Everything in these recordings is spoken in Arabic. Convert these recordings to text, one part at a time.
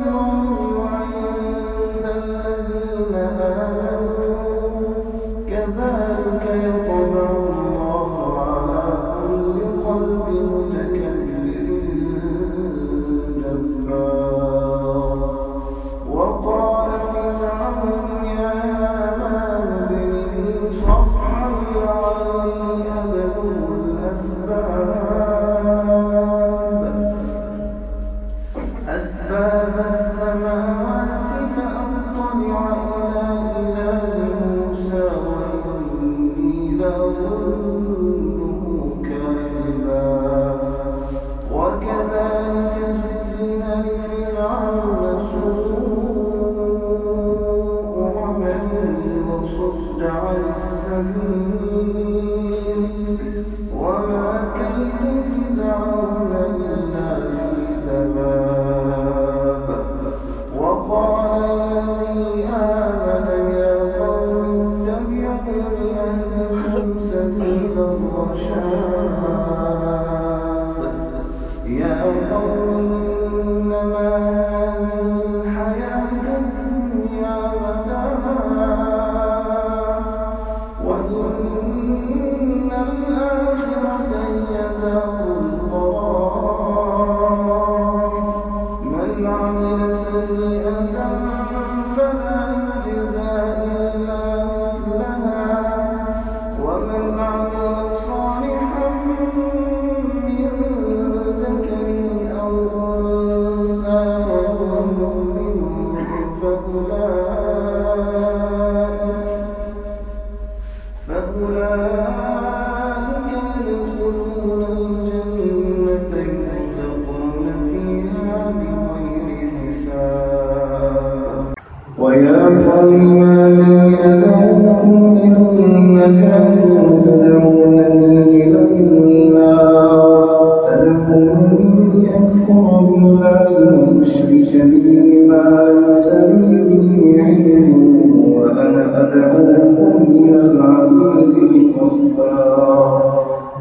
Lord.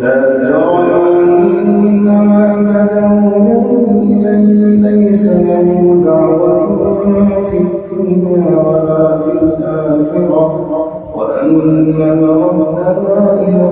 لا ترى أن ما تدعونني إليه ليس له دعوة في الدنيا ولا في الآخرة. وأن مردنا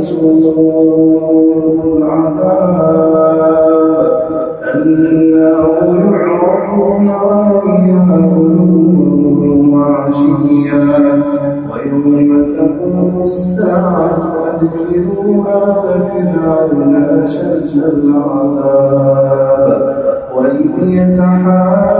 سوء العذاب أنه يعرضون عليها غدوا وعشيا ويوم تقوم الساعة أدخلوا آل فرعون أشد العذاب وإذ يتحاكمون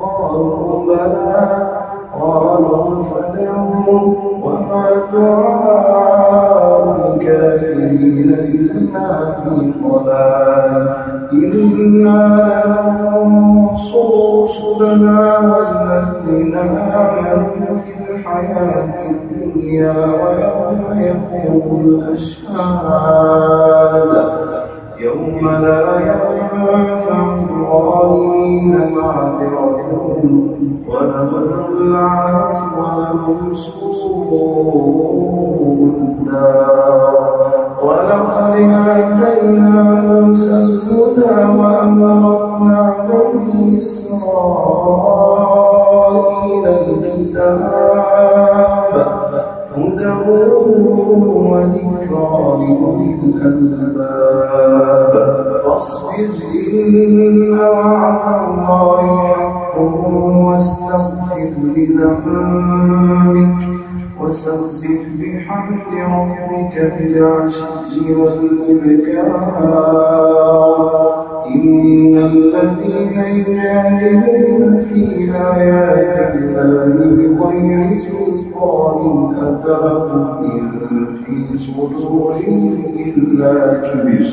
قالوا بلى قالوا فدعوا وما دعاء الكافرين إلا في ضلال إنا لننصر رسلنا والذين آمنوا في الحياة الدنيا ويوم يقوم الأشهاد يوم لا ينفع الظالمين معذرتهم ولهم اللعنة ولهم سوء ولقد آتينا موسى الهدى وأمرنا بني إسرائيل الكتاب. هدى وذكرى لأولي الألباب فاصبر إن وعد الله حق واستغفر لذنبك وسبح بحمد ربك بالعشق والإبكار إن الذين يجادلون في آيات الله بغير سلطان أتاهم إن في صدورهم إلا كبر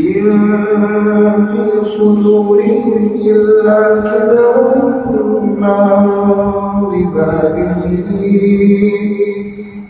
إن في صدورهم إلا كبر ما ببابه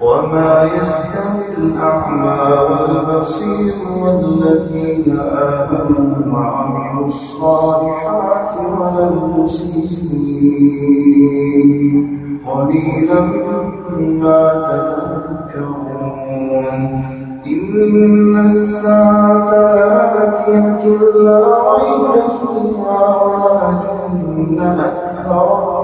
وما يستوي الأعمى والبصير والذين آمنوا وعملوا الصالحات ولا المسيئين قليلا ما تتذكرون إن الساعة آتية لا ريب فيها ولكن أكثر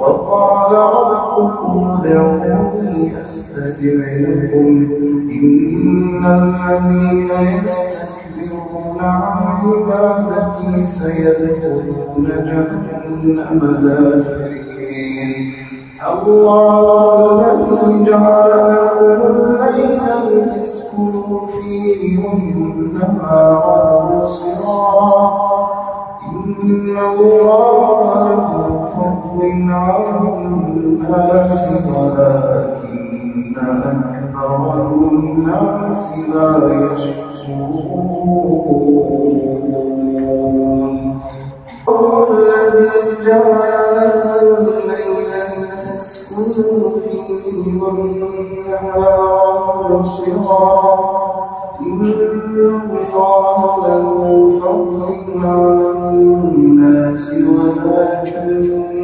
وقال ربكم ادعوني أستجب لكم. إن الذين يستكبرون عن عبادتي سيدخلون جهنم داخرين. الله الذي جعل لكم الليل لتسكنوا فيه والنهار فضل على الناس ولكن أكثر الناس لا يشكرون هو الذي جعل لكم الليل لتسكنوا فيه والنهار مبصرا إن الله له فضل على الناس ولكن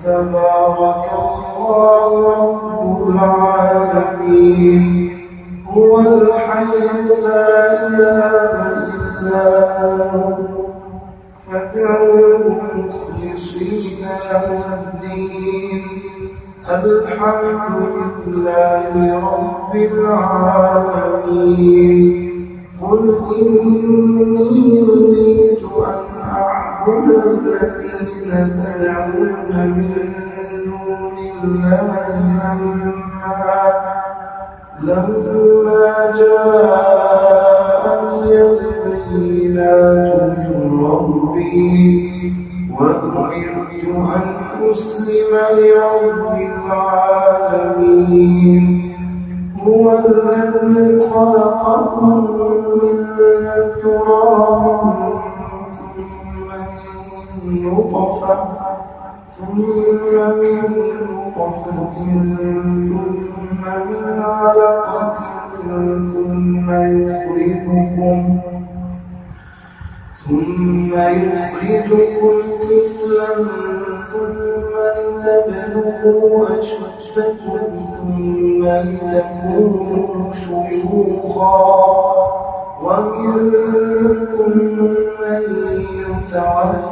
فتبارك الله رب العالمين هو الحي لا إله إلا هو فادعوه مخلصين له الدين الحمد لله رب العالمين قل إني نريد أن أعبد الذين تدعون من دون الله لما لما جاءني البينات من ربي وأمرت أن أسلم لرب العالمين. هو الذي خلقكم من تراب ثم من نطفة ثم من علقة ثم يخرجكم ثم يخرجكم طفلا ثم لتبلغوا أشدكم ثم لتكونوا شيوخا. ومنكم من يتوفى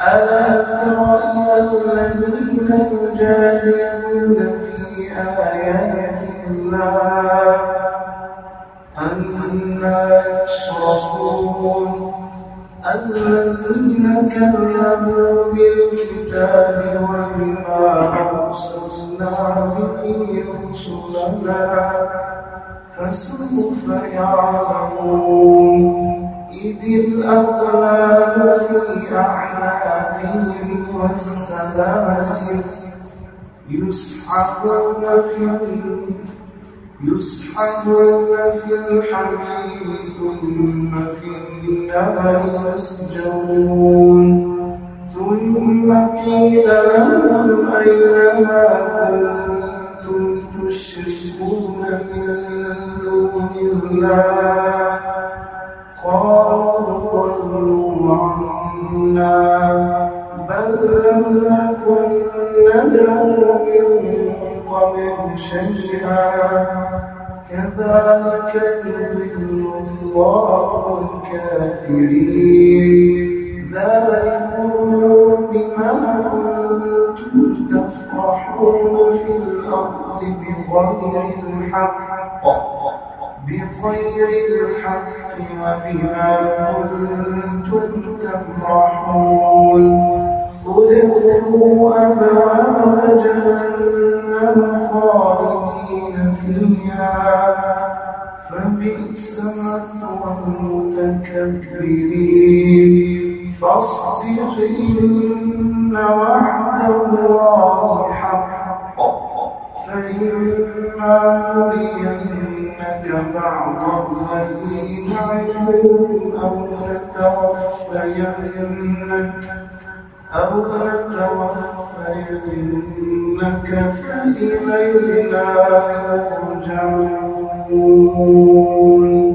ألا تر الذين يجادلون في آيات الله أنا يشركون الذين كذبوا بالكتاب وبما أرسلنا به رسلنا فسوف يعلمون الأغلال في أعناقهم والسلاسل يسحبون في يسحبون في الحميم ثم في النار يسجرون ثم قيل لهم أين ما كنتم تشركون من دون الله الكافرين. ذلكم بما كنتم تفرحون. في الأرض بغير الحق بغير الحق. وبما كنتم تفرحون أدخلوا أبواب جهنم خالدين فيها. فبئس مثوى المتكبرين فاصبر إن وعد الله حق. فإما نرينك بعض الذي نعلمهم أو نتوفينك أو نتوفينك فإلينا يرجعون. Amen.